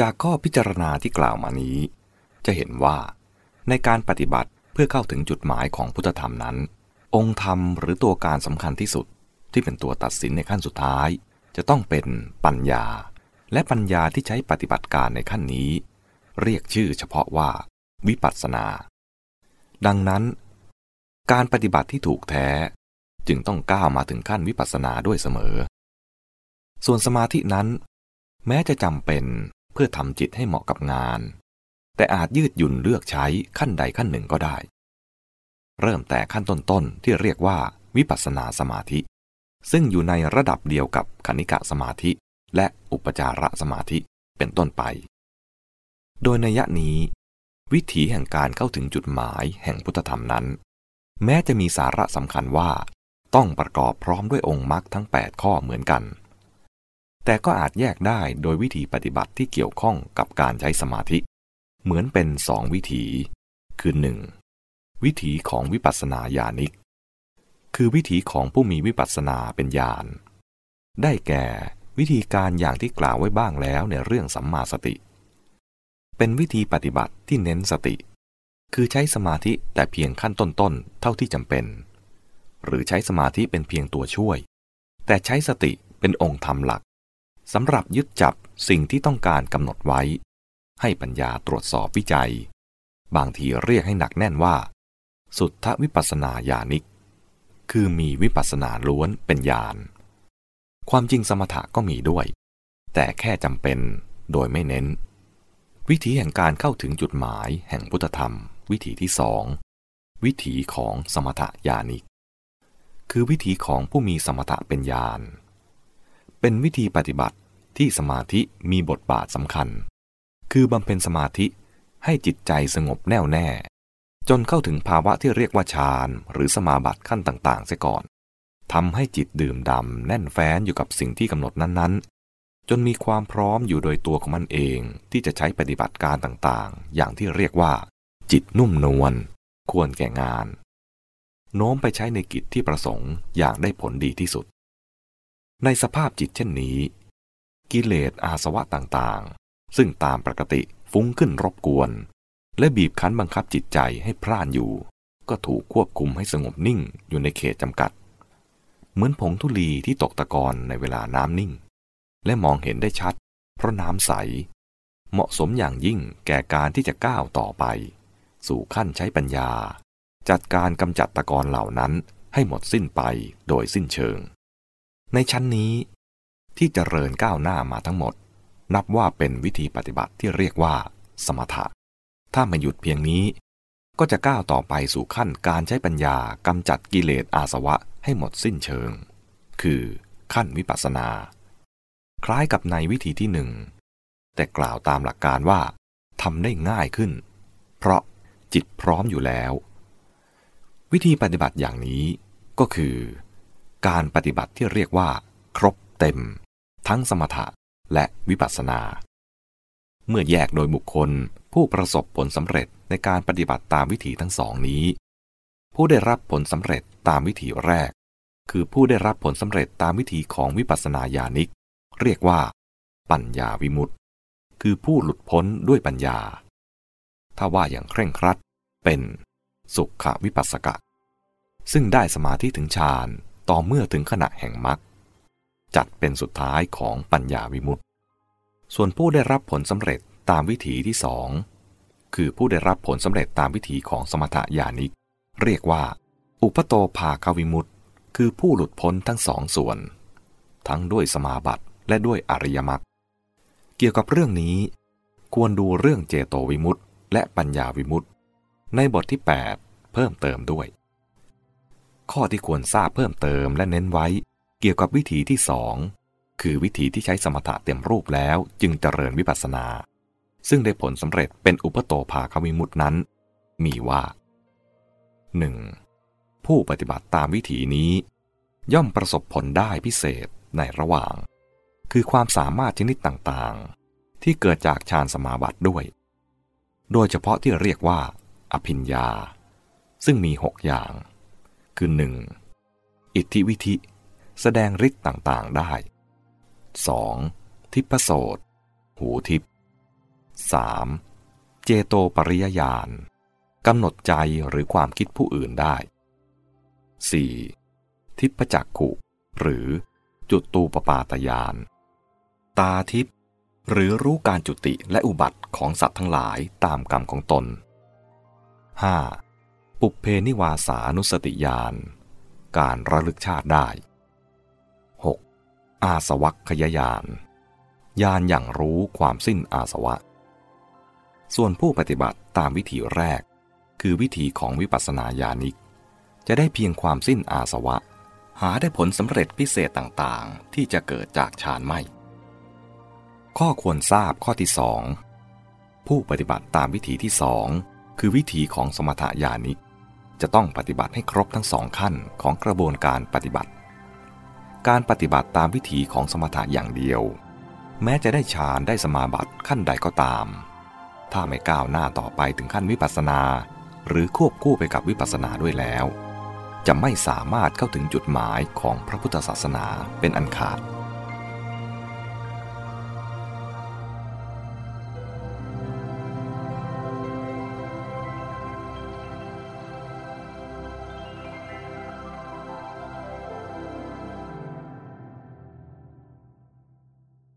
จากข้อพิจารณาที่กล่าวมานี้ จะเห็นว่า ในการปฏิบัติเพื่อเข้าถึงจุดหมายของพุทธธรรมนั้น องค์ธรรมหรือตัวการสำคัญที่สุด ที่เป็นตัวตัดสินในขั้นสุดท้าย จะต้องเป็นปัญญา และปัญญาที่ใช้ปฏิบัติการในขั้นนี้ เรียกชื่อเฉพาะว่า วิปัสสนา ดังนั้น การปฏิบัติที่ถูกแท้ จึงต้องก้าวมาถึงขั้นวิปัสสนาด้วยเสมอ ส่วนสมาธินั้น แม้จะจำเป็น เพื่อทำจิตให้เหมาะกับงาน แต่อาจยืดหยุ่นเลือกใช้ขั้นใดขั้นหนึ่งก็ได้ เริ่มแต่ขั้นต้นๆที่เรียกว่าวิปัสสนาสมาธิ ซึ่งอยู่ในระดับเดียวกับคณิกะสมาธิ และอุปจาระสมาธิเป็นต้นไป โดยในยะนี้ วิถีแห่งการเข้าถึงจุดหมายแห่งพุทธธรรมนั้น แม้จะมีสาระสำคัญว่า ต้องประกอบพร้อมด้วยองค์มรรคทั้ง 8 ข้อเหมือนกัน แต่ก็อาจแยกได้โดยวิธีปฏิบัติที่เกี่ยวข้องกับการใช้สมาธิ เหมือนเป็นสองวิถี คือ 1. วิถีของวิปัสสนาญาณิก คือวิถีของผู้มีวิปัสสนาเป็นญาณ ได้แก่วิธีการอย่างที่กล่าวไว้บ้างแล้วในเรื่องสัมมาสติ เป็นวิธีปฏิบัติที่เน้นสติ คือใช้สมาธิแต่เพียงขั้นต้นๆ เท่าที่จำเป็น หรือใช้สมาธิเป็นเพียงตัวช่วย แต่ใช้สติเป็นองค์ธรรมหลัก สำหรับยึดจับสิ่งที่ต้องการกำหนดไว้ ให้ปัญญาตรวจสอบวิจัย บางทีเรียกให้หนักแน่นว่า สุทธวิปัสนาญาณิก คือมีวิปัสนาล้วนเป็นญาณความจริงสมถะก็มีด้วย แต่แค่จำเป็นโดยไม่เน้น วิธีแห่งการเข้าถึงจุดหมายแห่งพุทธธรรม วิธีที่สอง วิถีของสมถะญาณิก คือวิถีของผู้มีสมถะเป็นญาณ เป็นวิธีปฏิบัติที่สมาธิมีบทบาทสำคัญ คือบำเพ็ญสมาธิให้จิตใจสงบแน่วแน่ จนเข้าถึงภาวะที่เรียกว่าฌานหรือสมาบัติขั้นต่างๆเสียก่อนทำให้จิตดื่มดำแน่นแฟ้นอยู่กับสิ่งที่กำหนดนั้นๆ จนมีความพร้อมอยู่โดยตัวของมันเองที่จะใช้ปฏิบัติการต่างๆ อย่างที่เรียกว่า จิตนุ่มนวลควรแก่งาน โน้มไปใช้ในกิจที่ประสงค์อย่างได้ผลดีที่สุด ในสภาพจิตเช่นนี้ กิเลสอาสวะต่างๆ ซึ่งตามปกติฟุ้งขึ้นรบกวน และบีบคั้นบังคับจิตใจให้พร่านอยู่ ก็ถูกควบคุมให้สงบนิ่งอยู่ในเขตจำกัด เหมือนผงทุลีที่ตกตะกอนในเวลาน้ำนิ่ง และมองเห็นได้ชัด เพราะน้ำใส เหมาะสมอย่างยิ่งแก่การที่จะก้าวต่อไป สู่ขั้นใช้ปัญญา จัดการกำจัดตะกอนเหล่านั้นให้หมดสิ้นไปโดยสิ้นเชิง ในชั้นนี้ ที่จเจริญก้าวหน้ามาทั้งหมด นับว่าเป็นวิธีปฏิบัติที่เรียกว่า สมถะ ถ้าม่หยุดเพียงนี้ ก็จะก้าวต่อไปสู่ขั้นการใช้ปัญญากำจัดกิเลสอาสวะให้หมดสิ้นเชิง คือขั้นวิปัสสนา คล้ายกับในวิธีที่หนึ่ง แต่กล่าวตามหลักการว่าทำได้ง่ายขึ้น เพราะจิตพร้อมอยู่แล้ว วิธีปฏิบัติอย่างนี้ก็คือ การปฏิบัติที่เรียกว่า ครบเต็ม ทั้งสมถะและวิปัสสนา เมื่อแยกโดยบุคคลผู้ประสบผลสำเร็จในการปฏิบัติตามวิธีทั้งสองนี้ ผู้ได้รับผลสำเร็จตามวิธีแรก คือผู้ได้รับผลสำเร็จตามวิธีของวิปัสสนาญาณิก เรียกว่า ปัญญาวิมุตติ คือผู้หลุดพ้นด้วยปัญญา ถ้าว่าอย่างเคร่งครัดเป็นสุขวิปัสสกะ ซึ่งได้สมาธิถึงฌาน ต่อเมื่อถึงขณะแห่งมรรคจัดเป็นสุดท้ายของปัญญาวิมุตติ ส่วนผู้ได้รับผลสำเร็จตามวิถีที่สองคือผู้ได้รับผลสำเร็จตามวิถีของสมถญาณิก เรียกว่า อุปโตภาคาวิมุตติ คือผู้หลุดพ้นทั้งสองส่วน ทั้งด้วยสมาบัติและด้วยอริยมรรคเกี่ยวกับเรื่องนี้ ควรดูเรื่องเจโตวิมุตติและปัญญาวิมุตติ ในบทที่ 8 เพิ่มเติมด้วย ข้อที่ควรทราบเพิ่มเติมและเน้นไว้ เกี่ยวกับวิธีที่สองคือวิธีที่ใช้สมถะเต็มรูปแล้วจึงเจริญวิปัสสนา ซึ่งได้ผลสำเร็จเป็นอุปโตภาควิมุตินั้น มีว่า 1. ผู้ปฏิบัติตามวิธีนี้ ย่อมประสบผลได้พิเศษในระหว่าง คือความสามารถชนิดต่างๆ ที่เกิดจากฌานสมาบัติด้วย โดยเฉพาะที่เรียกว่า อภิญญา ซึ่งมีหกอย่าง คือ 1. อิทธิวิธิ แสดงฤทธิ์ต่างๆได้ 2. ทิพโสตหูทิพ 3. เจโตปริยญาณกำหนดใจหรือความคิดผู้อื่นได้ 4. ทิพจักขุ หรือจุดตูปปาตยาน ตาทิพหรือรู้การจุติและอุบัติของสัตว์ทั้งหลายตามกรรมของตน 5. ปุเพนิวาสานุสติญาณ การระลึกชาติได้ 6. อาสวัคขยายานญาณอย่างรู้ความสิ้นอาสวะ ส่วนผู้ปฏิบัติตามวิธีแรก คือวิธีของวิปัสสนาญาณิก จะได้เพียงความสิ้นอาสวะ หาได้ผลสำเร็จพิเศษต่างๆ ที่จะเกิดจากฌานไม่ ข้อควรทราบข้อที่สองผู้ปฏิบัติตามวิธีที่สองคือวิธีของสมถะญาณิก จะต้องปฏิบัติให้ครบทั้งสองขั้นของกระบวนการปฏิบัติ การปฏิบัติตามวิธีของสมถะอย่างเดียว แม้จะได้ฌานได้สมาบัติขั้นใดก็ตาม ถ้าไม่ก้าวหน้าต่อไปถึงขั้นวิปัสสนา หรือควบคู่ไปกับวิปัสสนาด้วยแล้ว จะไม่สามารถเข้าถึงจุดหมายของพระพุทธศาสนาเป็นอันขาด